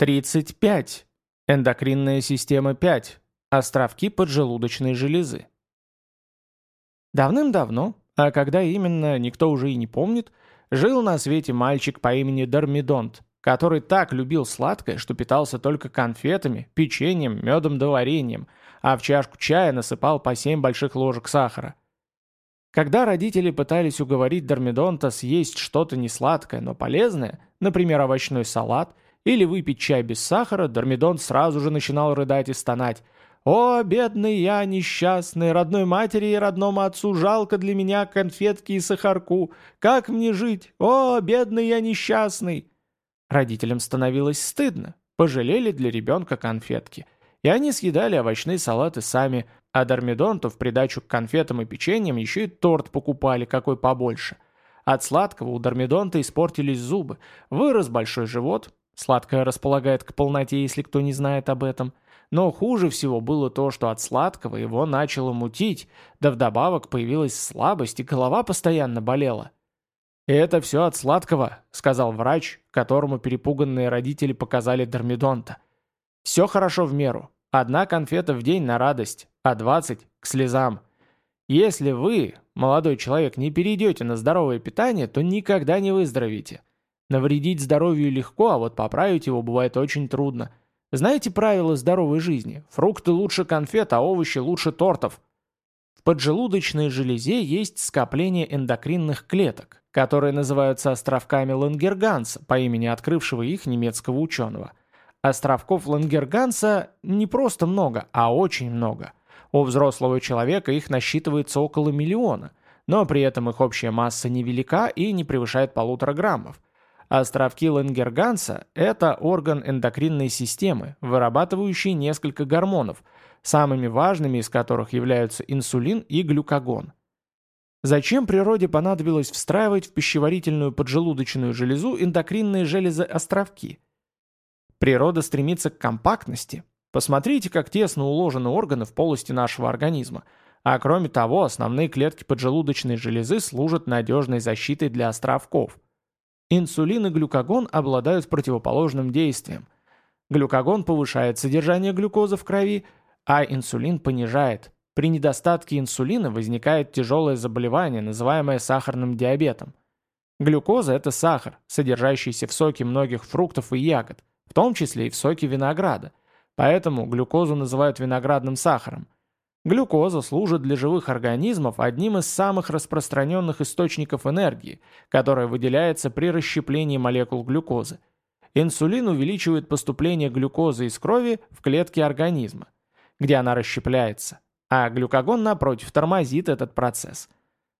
35. Эндокринная система 5. Островки поджелудочной железы. Давным-давно, а когда именно, никто уже и не помнит, жил на свете мальчик по имени Дормидонт, который так любил сладкое, что питался только конфетами, печеньем, медом да вареньем, а в чашку чая насыпал по 7 больших ложек сахара. Когда родители пытались уговорить Дормидонта съесть что-то несладкое, но полезное, например, овощной салат – или выпить чай без сахара, Дормидон сразу же начинал рыдать и стонать. «О, бедный я, несчастный, родной матери и родному отцу жалко для меня конфетки и сахарку. Как мне жить? О, бедный я несчастный!» Родителям становилось стыдно, пожалели для ребенка конфетки. И они съедали овощные салаты сами, а Дормидонту в придачу к конфетам и печеньям еще и торт покупали, какой побольше. От сладкого у Дормидонта испортились зубы, вырос большой живот, Сладкое располагает к полноте, если кто не знает об этом. Но хуже всего было то, что от сладкого его начало мутить, да вдобавок появилась слабость, и голова постоянно болела. это все от сладкого», — сказал врач, которому перепуганные родители показали Дормидонта. «Все хорошо в меру. Одна конфета в день на радость, а двадцать — к слезам. Если вы, молодой человек, не перейдете на здоровое питание, то никогда не выздоровите. Навредить здоровью легко, а вот поправить его бывает очень трудно. Знаете правила здоровой жизни? Фрукты лучше конфет, а овощи лучше тортов. В поджелудочной железе есть скопление эндокринных клеток, которые называются островками Лангерганса по имени открывшего их немецкого ученого. Островков Лангерганса не просто много, а очень много. У взрослого человека их насчитывается около миллиона, но при этом их общая масса невелика и не превышает полутора граммов. Островки Ленгерганса – это орган эндокринной системы, вырабатывающий несколько гормонов, самыми важными из которых являются инсулин и глюкагон. Зачем природе понадобилось встраивать в пищеварительную поджелудочную железу эндокринные железы-островки? Природа стремится к компактности. Посмотрите, как тесно уложены органы в полости нашего организма. А кроме того, основные клетки поджелудочной железы служат надежной защитой для островков – Инсулин и глюкагон обладают противоположным действием. Глюкагон повышает содержание глюкозы в крови, а инсулин понижает. При недостатке инсулина возникает тяжелое заболевание, называемое сахарным диабетом. Глюкоза – это сахар, содержащийся в соке многих фруктов и ягод, в том числе и в соке винограда. Поэтому глюкозу называют виноградным сахаром – Глюкоза служит для живых организмов одним из самых распространенных источников энергии, которая выделяется при расщеплении молекул глюкозы. Инсулин увеличивает поступление глюкозы из крови в клетки организма, где она расщепляется, а глюкагон, напротив, тормозит этот процесс.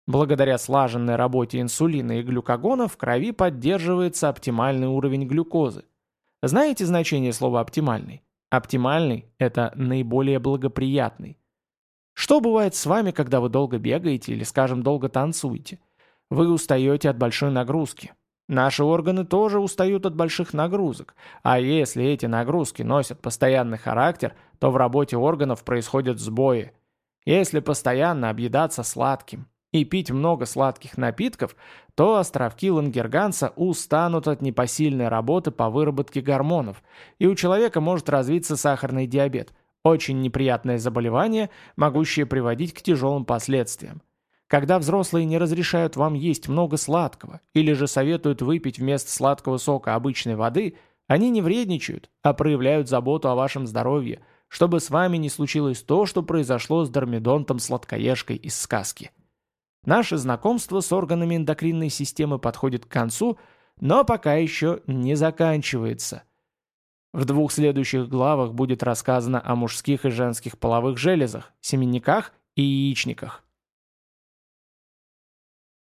Благодаря слаженной работе инсулина и глюкагона в крови поддерживается оптимальный уровень глюкозы. Знаете значение слова «оптимальный»? Оптимальный – это наиболее благоприятный. Что бывает с вами, когда вы долго бегаете или, скажем, долго танцуете? Вы устаете от большой нагрузки. Наши органы тоже устают от больших нагрузок. А если эти нагрузки носят постоянный характер, то в работе органов происходят сбои. Если постоянно объедаться сладким и пить много сладких напитков, то островки Лангерганса устанут от непосильной работы по выработке гормонов, и у человека может развиться сахарный диабет – очень неприятное заболевание, могущее приводить к тяжелым последствиям. Когда взрослые не разрешают вам есть много сладкого или же советуют выпить вместо сладкого сока обычной воды, они не вредничают, а проявляют заботу о вашем здоровье, чтобы с вами не случилось то, что произошло с Дормидонтом-сладкоежкой из сказки. Наше знакомство с органами эндокринной системы подходит к концу, но пока еще не заканчивается – в двух следующих главах будет рассказано о мужских и женских половых железах, семенниках и яичниках.